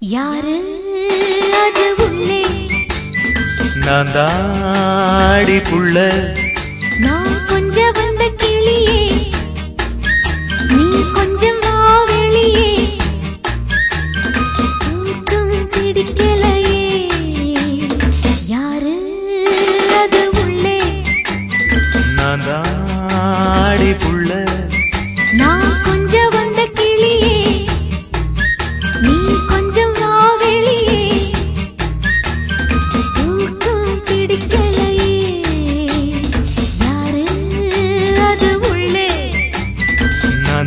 யாரு? அது உள்ளே. நான் தாடி புள்ள. நான் கொஞ்சம் வந்த கிளியே. நீ கொஞ்சம் வா வெளியே. தூக்கம் பிடிக்கலையே. யாரு? அது உள்ளே. நான் தாடி புள்ள.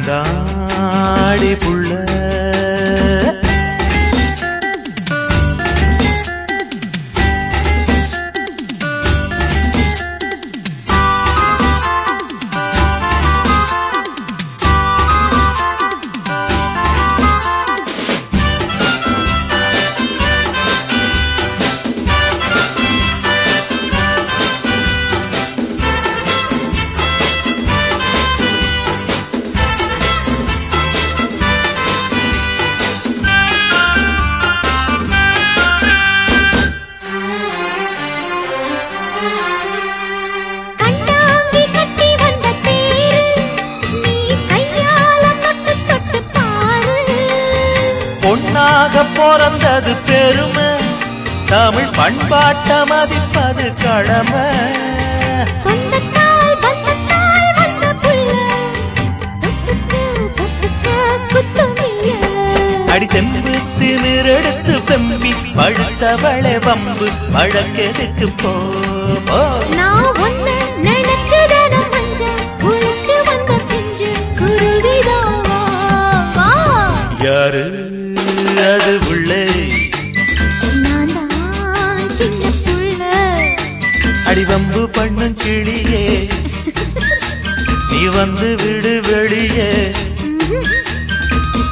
நான் தாடி புள்ள பிறந்தது பெருமை. தமிழ் பண்பாட்ட மதிப்பது கடமை. சொந்தத்தால் பந்தத்தால் வந்த புள்ள தொட்டுக்க தொட்டுக்க குத்தமில்ல. அடி தெம்பு திமிரெடுத்து பெம்பி பழுத்தவளை பம்பு வழக்கெதுக்கு போ பண்ணும் கிளியே. நீ வந்து விடு வெளியே.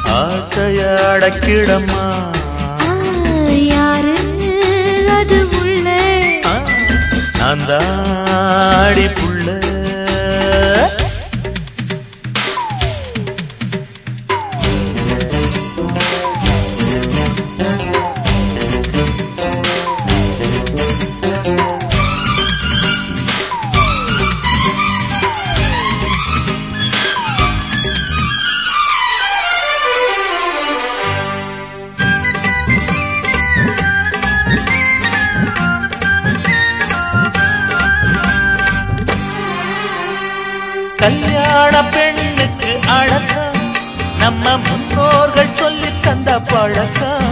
ஆசைய அடக்கிடம்மா. ஆ, யாரு? அது உள்ள. நான் தாடி கல்யாண பெண்ணுக்கு அழக்கம் நம்ம முன்னோர்கள் சொல்லி தந்த பழக்கம்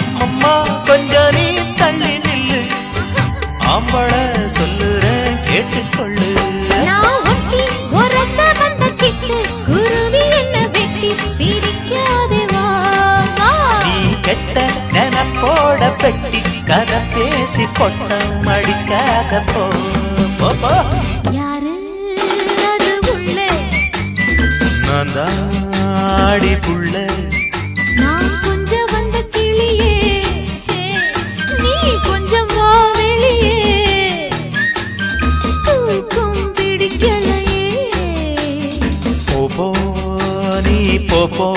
அம்மம்மா கொஞ்சம் நீ தள்ளி நில்லு. ஆம்பள சொல்லுறேன் கேட்டுக்கொள்ளு. குருவி என்ன வெட்டி கதை பேசி பொட்டம் அடிக்காத போ. யாரு? அது உள்ளே. நான் தாடி புள்ள. நான் கொஞ்சம் வந்த கிளியே. நீ கொஞ்சம் வா வெளியே. தூக்கம் பிடிக்கலையே. போ போ நீ போ.